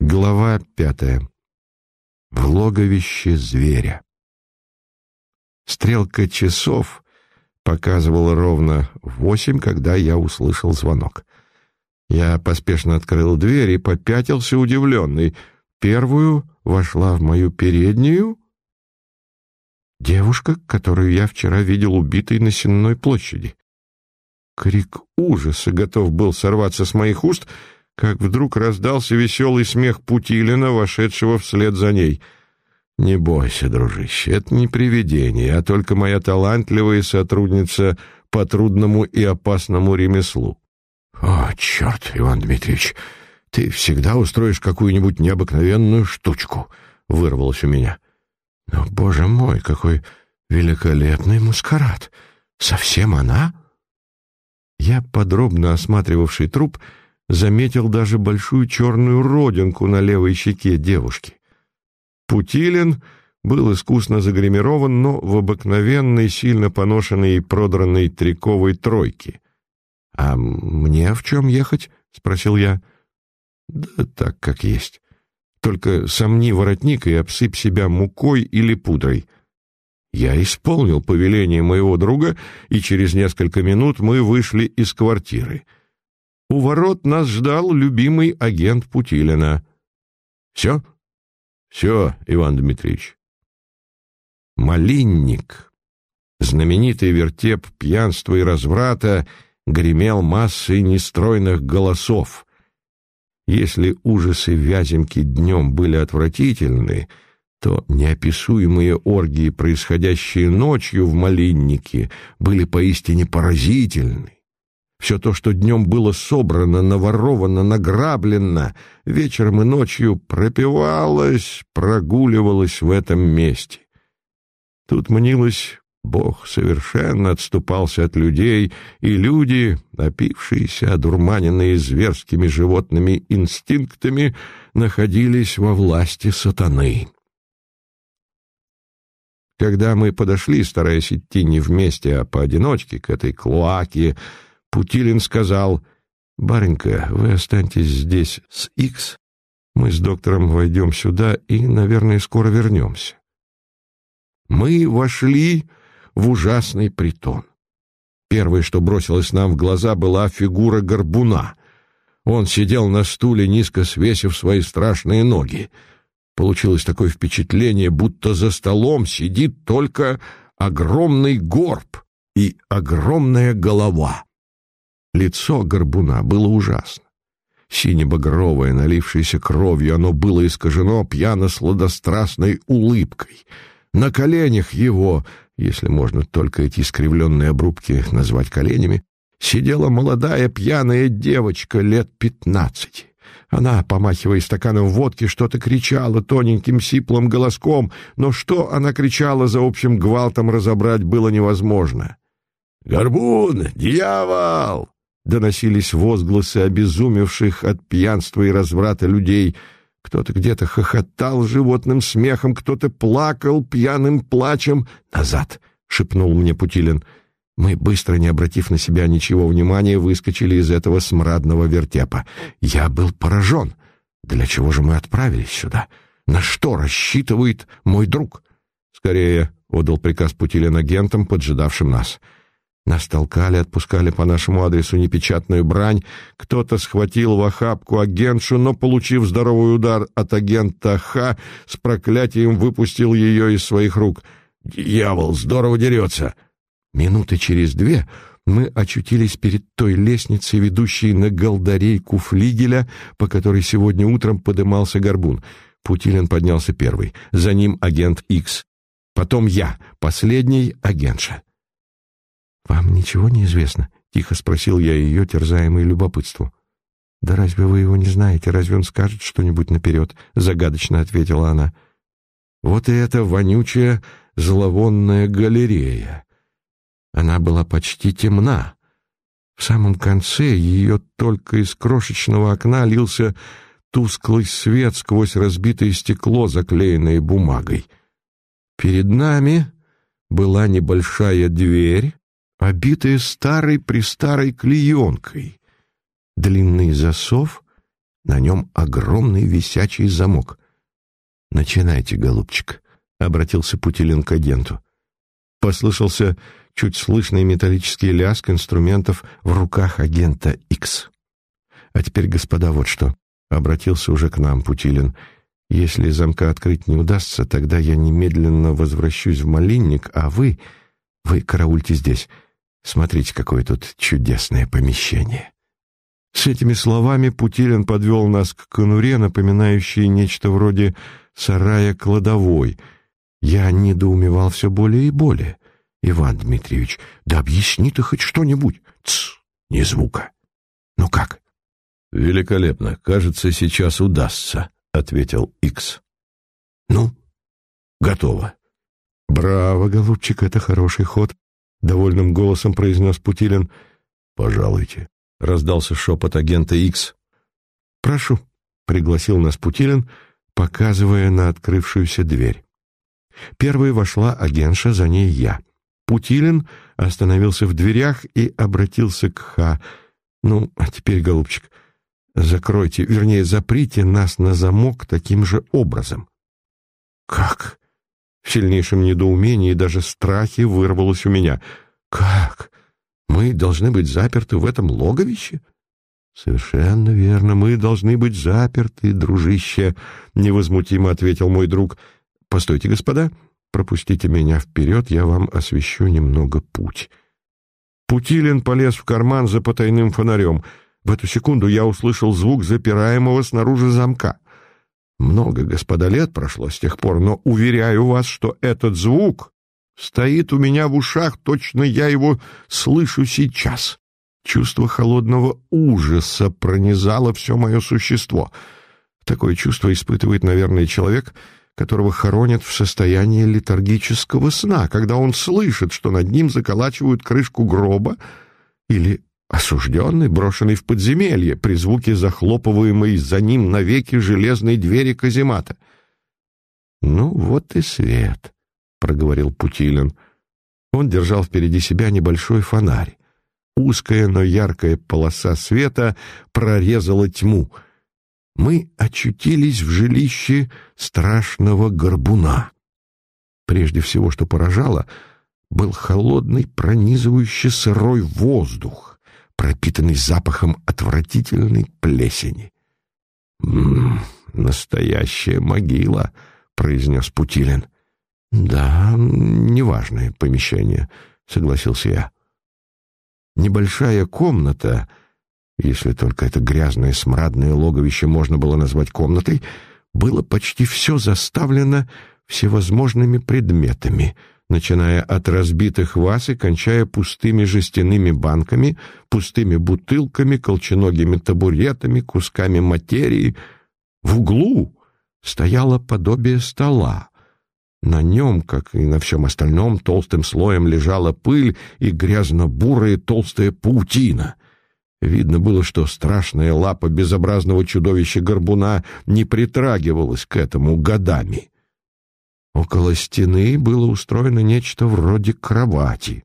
Глава пятая. В логовище зверя. Стрелка часов показывала ровно восемь, когда я услышал звонок. Я поспешно открыл дверь и попятился удивленный. Первую вошла в мою переднюю девушка, которую я вчера видел убитой на Сенной площади. Крик ужаса готов был сорваться с моих уст — как вдруг раздался веселый смех Путилина, вошедшего вслед за ней. «Не бойся, дружище, это не привидение, а только моя талантливая сотрудница по трудному и опасному ремеслу». «О, черт, Иван Дмитриевич, ты всегда устроишь какую-нибудь необыкновенную штучку», — вырвалось у меня. «Но, боже мой, какой великолепный маскарад! Совсем она?» Я, подробно осматривавший труп, — заметил даже большую черную родинку на левой щеке девушки. Путилин был искусно загримирован, но в обыкновенной, сильно поношенной и продранной триковой тройке. «А мне в чем ехать?» — спросил я. «Да так, как есть. Только сомни воротник и обсыпь себя мукой или пудрой». Я исполнил повеление моего друга, и через несколько минут мы вышли из квартиры — у ворот нас ждал любимый агент Путилина. Все? Все, Иван Дмитриевич. Малинник, знаменитый вертеп пьянства и разврата, гремел массой нестройных голосов. Если ужасы Вяземки днем были отвратительны, то неописуемые оргии, происходящие ночью в Малиннике, были поистине поразительны. Все то, что днем было собрано, наворовано, награблено, вечером и ночью пропивалось, прогуливалось в этом месте. Тут мнилось, Бог совершенно отступался от людей, и люди, напившиеся, одурманенные зверскими животными инстинктами, находились во власти сатаны. Когда мы подошли, стараясь идти не вместе, а поодиночке к этой клоаке, Путилин сказал, «Баренька, вы останьтесь здесь с Икс, мы с доктором войдем сюда и, наверное, скоро вернемся». Мы вошли в ужасный притон. Первое, что бросилось нам в глаза, была фигура горбуна. Он сидел на стуле, низко свесив свои страшные ноги. Получилось такое впечатление, будто за столом сидит только огромный горб и огромная голова. Лицо горбуна было ужасно. Сине-багровое, налившееся кровью, оно было искажено пьяно-сладострастной улыбкой. На коленях его, если можно только эти искривленные обрубки назвать коленями, сидела молодая пьяная девочка лет пятнадцати. Она, помахивая стаканом водки, что-то кричала тоненьким сиплым голоском, но что она кричала за общим гвалтом разобрать было невозможно. «Горбун! Дьявол! Доносились возгласы обезумевших от пьянства и разврата людей. Кто-то где-то хохотал животным смехом, кто-то плакал пьяным плачем. «Назад!» — шепнул мне Путилин. Мы, быстро не обратив на себя ничего внимания, выскочили из этого смрадного вертепа. Я был поражен. Для чего же мы отправились сюда? На что рассчитывает мой друг? «Скорее!» — отдал приказ Путилин агентам, поджидавшим нас. — нас толкали, отпускали по нашему адресу непечатную брань. Кто-то схватил в охапку агентшу, но, получив здоровый удар от агента Х, с проклятием выпустил ее из своих рук. «Дьявол, здорово дерется!» Минуты через две мы очутились перед той лестницей, ведущей на голдарейку флигеля, по которой сегодня утром подымался горбун. Путилин поднялся первый, за ним агент Икс. Потом я, последний агентша. «Вам ничего не известно?» — тихо спросил я ее, терзаемый любопытством. «Да разве вы его не знаете? Разве он скажет что-нибудь наперед?» — загадочно ответила она. «Вот и эта вонючая, зловонная галерея. Она была почти темна. В самом конце ее только из крошечного окна лился тусклый свет сквозь разбитое стекло, заклеенное бумагой. Перед нами была небольшая дверь, обитая старой-престарой клеенкой. Длинный засов, На нем огромный висячий замок. «Начинайте, голубчик», — обратился Путилин к агенту. Послышался чуть слышный металлический лязг инструментов в руках агента X. «А теперь, господа, вот что», — обратился уже к нам Путилин. «Если замка открыть не удастся, тогда я немедленно возвращусь в Малинник, а вы... вы караульте здесь. Смотрите, какое тут чудесное помещение». С этими словами Путилин подвел нас к конуре, напоминающей нечто вроде сарая кладовой. Я недоумевал все более и более. Иван Дмитриевич, да объясни ты хоть что-нибудь. Тсс, ни звука. Ну как? Великолепно. Кажется, сейчас удастся, ответил Икс. Ну, готово. Браво, голубчик, это хороший ход, довольным голосом произнес Путилин. Пожалуйте, раздался шепот агента Икс. Прошу, пригласил нас Путилин, показывая на открывшуюся дверь. Первой вошла агентша, за ней я. Путилин остановился в дверях и обратился к Ха. «Ну, а теперь, голубчик, закройте, вернее, заприте нас на замок таким же образом». «Как?» В сильнейшем недоумении и даже страхе вырвалось у меня. «Как? Мы должны быть заперты в этом логовище?» «Совершенно верно, мы должны быть заперты, дружище», — невозмутимо ответил мой друг. «Постойте, господа, Пропустите меня вперед, я вам освещу немного путь». Путилин полез в карман за потайным фонарем. В эту секунду я услышал звук запираемого снаружи замка. Много, господа, лет прошло с тех пор, но уверяю вас, что этот звук стоит у меня в ушах, точно я его слышу сейчас. Чувство холодного ужаса пронизало все мое существо. Такое чувство испытывает, наверное, человек, которого хоронят в состоянии летаргического сна, когда он слышит, что над ним заколачивают крышку гроба, или осужденный, брошенный в подземелье при звуке захлопываемой за ним навеки железной двери каземата. «Ну вот и свет», — проговорил Путилин. Он держал впереди себя небольшой фонарь. Узкая, но яркая полоса света прорезала тьму — мы очутились в жилище страшного горбуна. Прежде всего, что поражало, был холодный, пронизывающий сырой воздух, пропитанный запахом отвратительной плесени. «М -м, «Настоящая могила», — произнес Путилин. «Да, неважное помещение», — согласился я. Небольшая комната — если только это грязное смрадное логовище можно было назвать комнатой, было почти все заставлено всевозможными предметами, начиная от разбитых ваз и кончая пустыми жестяными банками, пустыми бутылками, колченогими табуретами, кусками материи. В углу стояло подобие стола. На нем, как и на всем остальном, толстым слоем лежала пыль и грязно-бурая толстая паутина. Видно было, что страшная лапа безобразного чудовища-горбуна не притрагивалась к этому годами. Около стены было устроено нечто вроде кровати,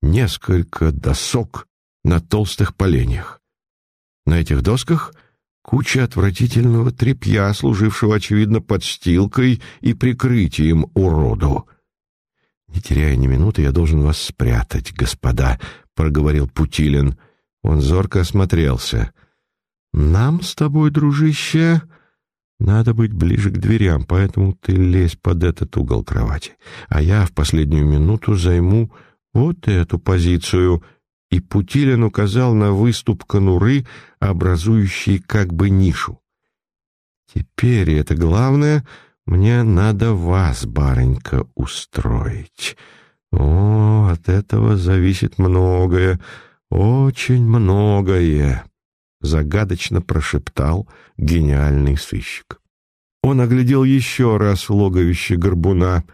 несколько досок на толстых поленьях. На этих досках куча отвратительного тряпья, служившего, очевидно, подстилкой и прикрытием уроду. «Не теряя ни минуты, я должен вас спрятать, господа», — проговорил Путилин, — он зорко осмотрелся. «Нам с тобой, дружище, надо быть ближе к дверям, поэтому ты лезь под этот угол кровати, а я в последнюю минуту займу вот эту позицию». И Путилин указал на выступ конуры, образующий как бы нишу. «Теперь это главное, мне надо вас, барынька, устроить. О, от этого зависит многое». «Очень многое», — загадочно прошептал гениальный сыщик. Он оглядел еще раз логовище горбуна.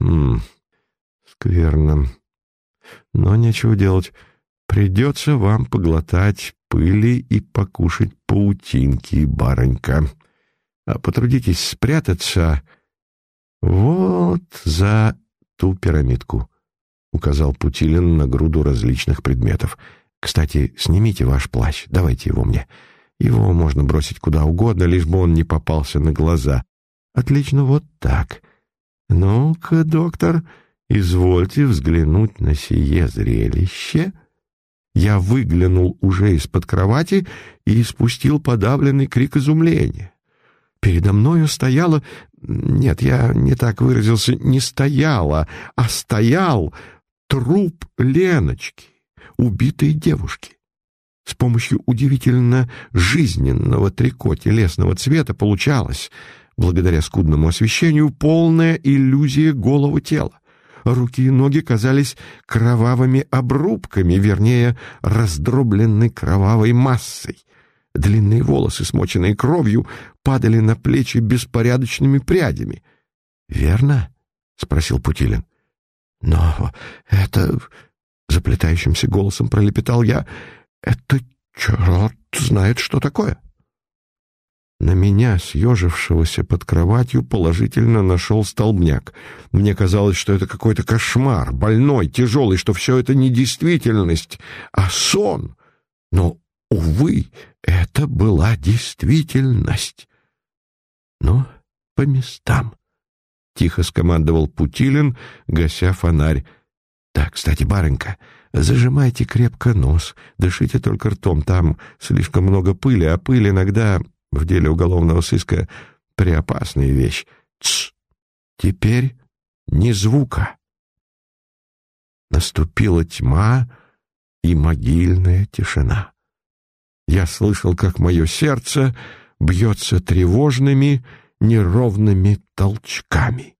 «Хм, скверно. Но нечего делать. Придется вам поглотать пыли и покушать паутинки, барынька. А потрудитесь спрятаться вот за ту пирамидку». — указал Путилин на груду различных предметов. «Кстати, снимите ваш плащ, давайте его мне. Его можно бросить куда угодно, лишь бы он не попался на глаза. Отлично, вот так. Ну-ка, доктор, извольте взглянуть на сие зрелище. Я выглянул уже из-под кровати и испустил подавленный крик изумления. Передо мною стояла... Нет, я не так выразился, не стояла, а стоял труп Леночки, убитой девушки. С помощью удивительно жизненного трико телесного цвета получалось, благодаря скудному освещению, полная иллюзия голого тела. Руки и ноги казались кровавыми обрубками, вернее, раздробленной кровавой массой. Длинные волосы, смоченные кровью, падали на плечи беспорядочными прядями. «Верно?» — спросил Путилин. «Но это...» — заплетающимся голосом пролепетал я. «Это черт знает, что такое!» На меня, съежившегося под кроватью, положительно нашел столбняк. Мне казалось, что это какой-то кошмар, больной, тяжелый, что все это не действительность, а сон. Но, увы, это была действительность. «Ну, по местам», — тихо скомандовал Путилин, гася фонарь. «Так, кстати, барынька, зажимайте крепко нос, дышите только ртом, там слишком много пыли, а пыль иногда в деле уголовного сыска преопасная вещь. Тсс! Теперь ни звука. Наступила тьма и могильная тишина. Я слышал, как мое сердце бьется тревожными, неровными толчками.